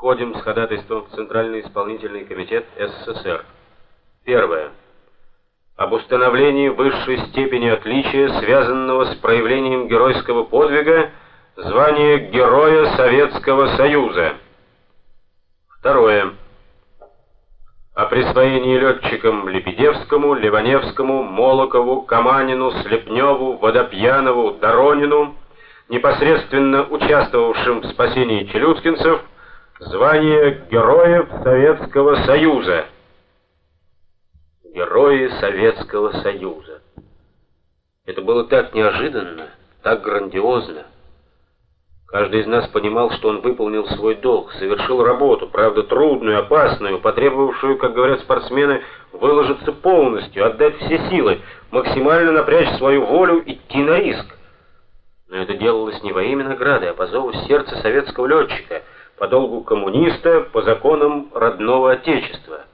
Входим с ходатайством в Центральный исполнительный комитет СССР. Первое. Об установлении высшей степени отличия, связанного с проявлением геройского подвига, звания Героя Советского Союза. Второе. О присвоении летчикам Лебедевскому, Ливаневскому, Молокову, Каманину, Слепневу, Водопьянову, Доронину, непосредственно участвовавшим в спасении челюскинцев, звание Героев Советского Союза. Герои Советского Союза. Это было так неожиданно, так грандиозно. Каждый из нас понимал, что он выполнил свой долг, совершил работу, правда трудную, опасную, потребовавшую, как говорят спортсмены, выложиться полностью, отдать все силы, максимально напрячь свою волю, идти на риск. Но это делалось не во имя награды, а по зову сердца советского летчика, по долгу коммуниста, по законам родного Отечества.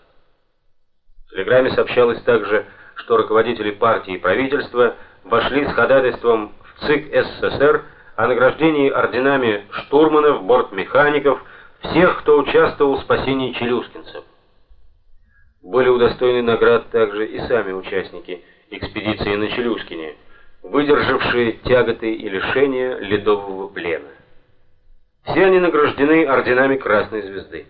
В телеграмме сообщалось также, что руководители партии и правительства вошли с ходатайством в ЦИК СССР о награждении орденами штурманов, бортмехаников, всех, кто участвовал в спасении челюскинцев. Были удостоены наград также и сами участники экспедиции на Челюскине, выдержавшие тяготы и лишения ледового плена. Все они награждены орденами Красной Звезды.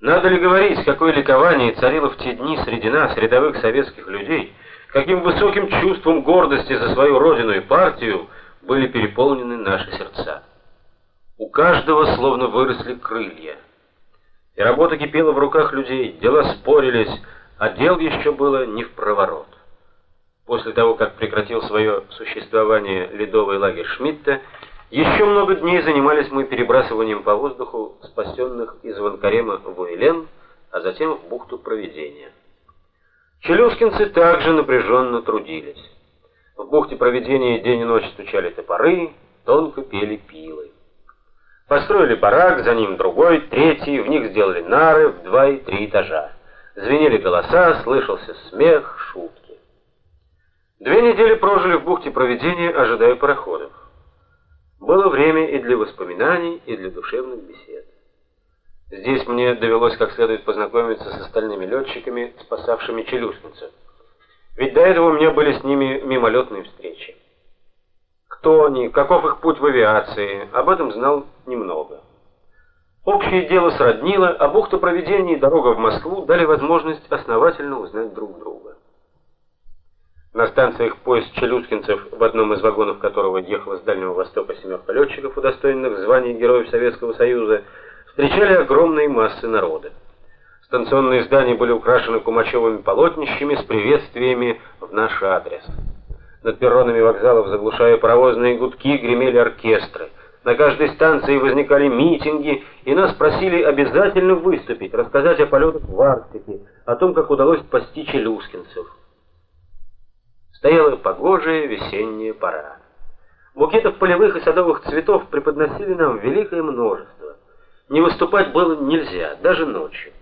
Надо ли говорить, какое ликование царило в те дни среди нас, рядовых советских людей, каким высоким чувством гордости за свою родину и партию были переполнены наши сердца. У каждого словно выросли крылья. И работа кипела в руках людей, дела спорились, а дел еще было не в проворот. После того, как прекратил свое существование ледовый лагерь Шмидта, еще много дней занимались мы перебрасыванием по воздуху спасенных из Ванкарема в Уэлен, а затем в бухту Провидения. Челюскинцы также напряженно трудились. В бухте Провидения день и ночь стучали топоры, тонко пели пилы. Построили барак, за ним другой, третий, в них сделали нары в два и три этажа. Звенели голоса, слышался смех, шутки. Две недели прожили в бухте Провидения, ожидая пароходов. Было время и для воспоминаний, и для душевных бесед. Здесь мне довелось как следует познакомиться с остальными летчиками, спасавшими челюскинцев. Ведь до этого у меня были с ними мимолетные встречи. Кто они, каков их путь в авиации, об этом знал немного. Общее дело сроднило, а бухта проведения и дорога в Москву дали возможность основательно узнать друг друга. На станциях поезд челюскинцев, в одном из вагонов которого ехала с Дальнего Востока семерка летчиков, удостоенных звания Героев Советского Союза, встречали огромные массы народа. Станционные здания были украшены кумачевыми полотнищами с приветствиями в наш адрес. Над перронами вокзалов, заглушая паровозные гудки, гремели оркестры. На каждой станции возникали митинги, и нас просили обязательно выступить, рассказать о полетах в Арктике, о том, как удалось спасти челюскинцев. Стояла погожая весенняя пора. Букетов полевых и садовых цветов преподносили нам великое множество. Не выступать было нельзя, даже ночью.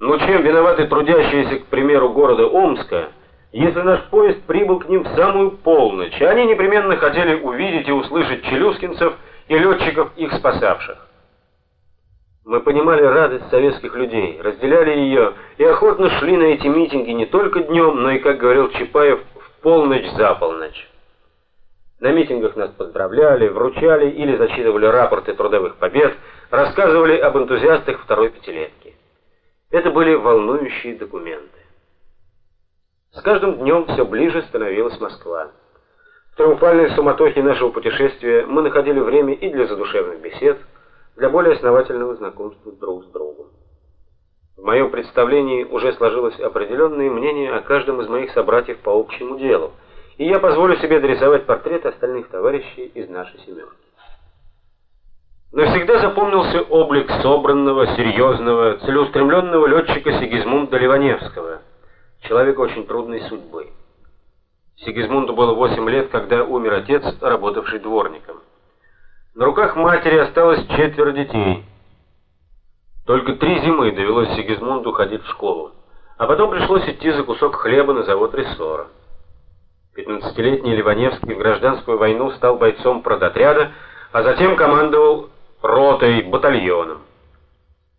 Но чем виноваты трудящиеся, к примеру, города Омска, если наш поезд прибыл к ним в самую полночь, и они непременно хотели увидеть и услышать челюскинцев и летчиков, их спасавших? Мы понимали радость советских людей, разделяли ее и охотно шли на эти митинги не только днем, но и, как говорил Чапаев, в полночь за полночь. На митингах нас поздравляли, вручали или зачитывали рапорты трудовых побед, рассказывали об энтузиастах второй пятилетки. Это были волнующие документы. С каждым днем все ближе становилась Москва. В триумфальной суматохе нашего путешествия мы находили время и для задушевных бесед, для более основательного знакомства друг с другом. В моем представлении уже сложилось определенное мнение о каждом из моих собратьев по общему делу, и я позволю себе дорисовать портрет остальных товарищей из нашей семерки. Навсегда запомнился облик собранного, серьезного, целеустремленного летчика Сигизмунда Ливаневского, человека очень трудной судьбы. Сигизмунду было 8 лет, когда умер отец, работавший дворником. На руках матери осталось четверо детей. Только три зимы довелось Сигизмунду ходить в школу, а потом пришлось идти за кусок хлеба на завод Рессора. Пятнадцатилетний Ливаневский в гражданскую войну стал бойцом продотряда, а затем командовал ротой, батальоном.